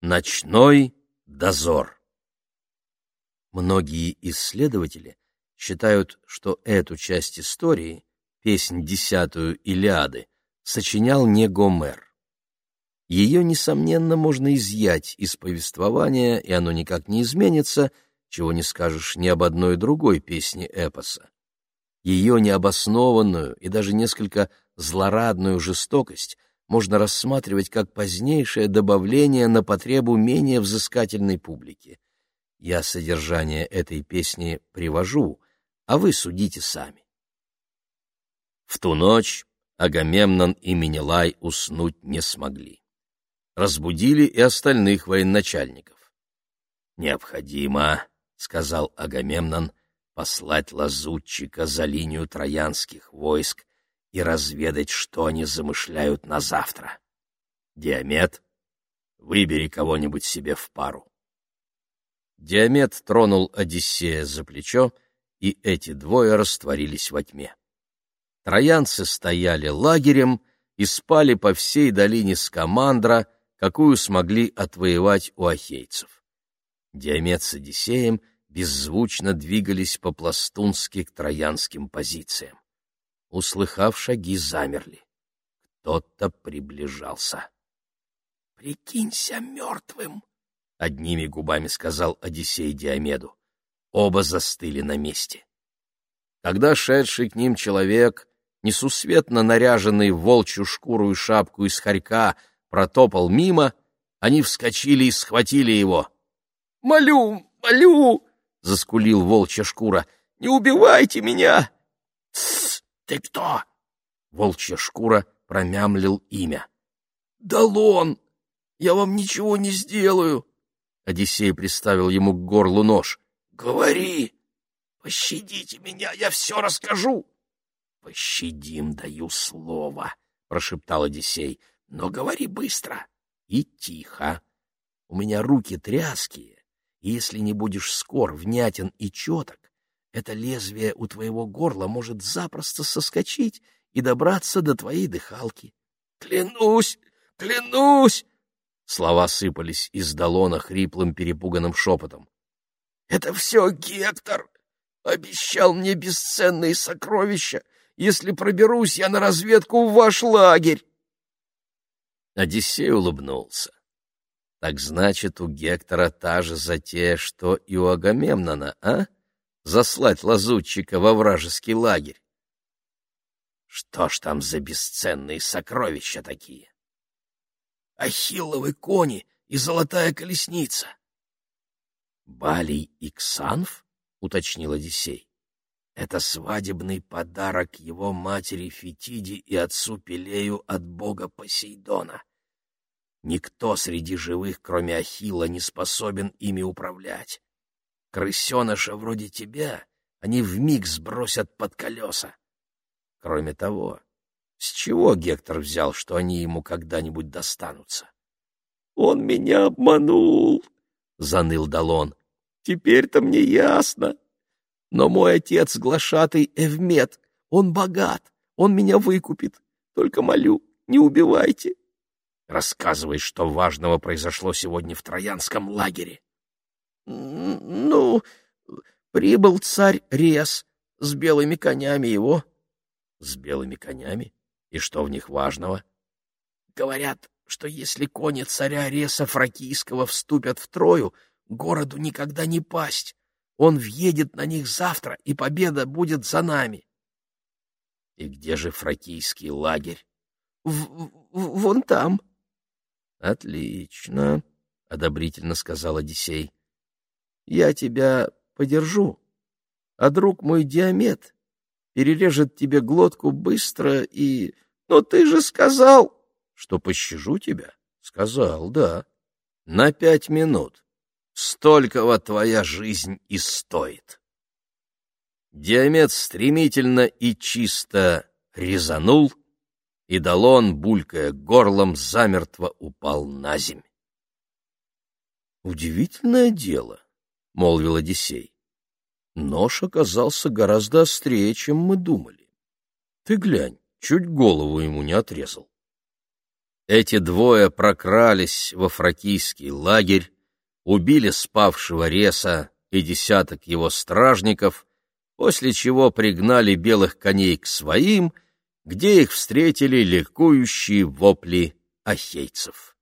Ночной дозор Многие исследователи считают, что эту часть истории, песнь десятую Илиады, сочинял не Гомер. Ее, несомненно, можно изъять из повествования, и оно никак не изменится, чего не скажешь ни об одной другой песне эпоса. Ее необоснованную и даже несколько злорадную жестокость можно рассматривать как позднейшее добавление на потребу менее взыскательной публики. Я содержание этой песни привожу, а вы судите сами. В ту ночь Агамемнон и Менелай уснуть не смогли. Разбудили и остальных военачальников. «Необходимо», — сказал Агамемнон, — «послать лазутчика за линию троянских войск и разведать, что они замышляют на завтра. Диамет, выбери кого-нибудь себе в пару. Диамет тронул Одиссея за плечо, и эти двое растворились во тьме. Троянцы стояли лагерем и спали по всей долине Скамандра, какую смогли отвоевать у ахейцев. Диамет с Одиссеем беззвучно двигались по-пластунски к троянским позициям услыхав шаги, замерли. Кто-то приближался. — Прикинься мертвым! — одними губами сказал Одиссей Диомеду. Оба застыли на месте. Когда шедший к ним человек, несусветно наряженный в волчью шкуру и шапку из хорька, протопал мимо, они вскочили и схватили его. — Молю, молю! — заскулил волчья шкура. — Не убивайте меня!! «Ты кто?» Волчья шкура промямлил имя. «Далон! Я вам ничего не сделаю!» Одиссей приставил ему к горлу нож. «Говори! Пощадите меня, я все расскажу!» «Пощадим, даю слово!» — прошептал Одиссей. «Но говори быстро и тихо. У меня руки тряские, и если не будешь скор, внятен и четок, это лезвие у твоего горла может запросто соскочить и добраться до твоей дыхалки. Клянусь, клянусь! Слова сыпались из Далона хриплым перепуганным шепотом. Это все Гектор! Обещал мне бесценные сокровища, если проберусь я на разведку в ваш лагерь. Одиссей улыбнулся. Так значит, у Гектора та же затея, что и у Агамемнона, а? Заслать лазутчика во вражеский лагерь. Что ж там за бесценные сокровища такие? Ахилловы кони и золотая колесница. Балий и Ксанф, — уточнил Одиссей, — это свадебный подарок его матери Фетиде и отцу Пелею от бога Посейдона. Никто среди живых, кроме Ахилла, не способен ими управлять. Крысеныша вроде тебя они вмиг сбросят под колеса. Кроме того, с чего Гектор взял, что они ему когда-нибудь достанутся? — Он меня обманул, — заныл Далон. — Теперь-то мне ясно. Но мой отец глашатый Эвмет, он богат, он меня выкупит. Только молю, не убивайте. Рассказывай, что важного произошло сегодня в Троянском лагере. Ну, прибыл царь Рес с белыми конями его. С белыми конями? И что в них важного? Говорят, что если кони царя Реса Фракийского вступят в Трою, городу никогда не пасть. Он въедет на них завтра, и победа будет за нами. И где же фракийский лагерь? В, в, вон там. Отлично, одобрительно сказал Одиссей. Я тебя подержу, а друг мой Диамет перережет тебе глотку быстро и... Но ты же сказал, что пощажу тебя. Сказал, да. На пять минут. Столького твоя жизнь и стоит. Диамет стремительно и чисто резанул, и Далон, булькая горлом, замертво упал на земь. Удивительное дело молвил Одиссей. Нож оказался гораздо острее, чем мы думали. Ты глянь, чуть голову ему не отрезал. Эти двое прокрались во фракийский лагерь, убили спавшего Реса и десяток его стражников, после чего пригнали белых коней к своим, где их встретили ликующие вопли ахейцев.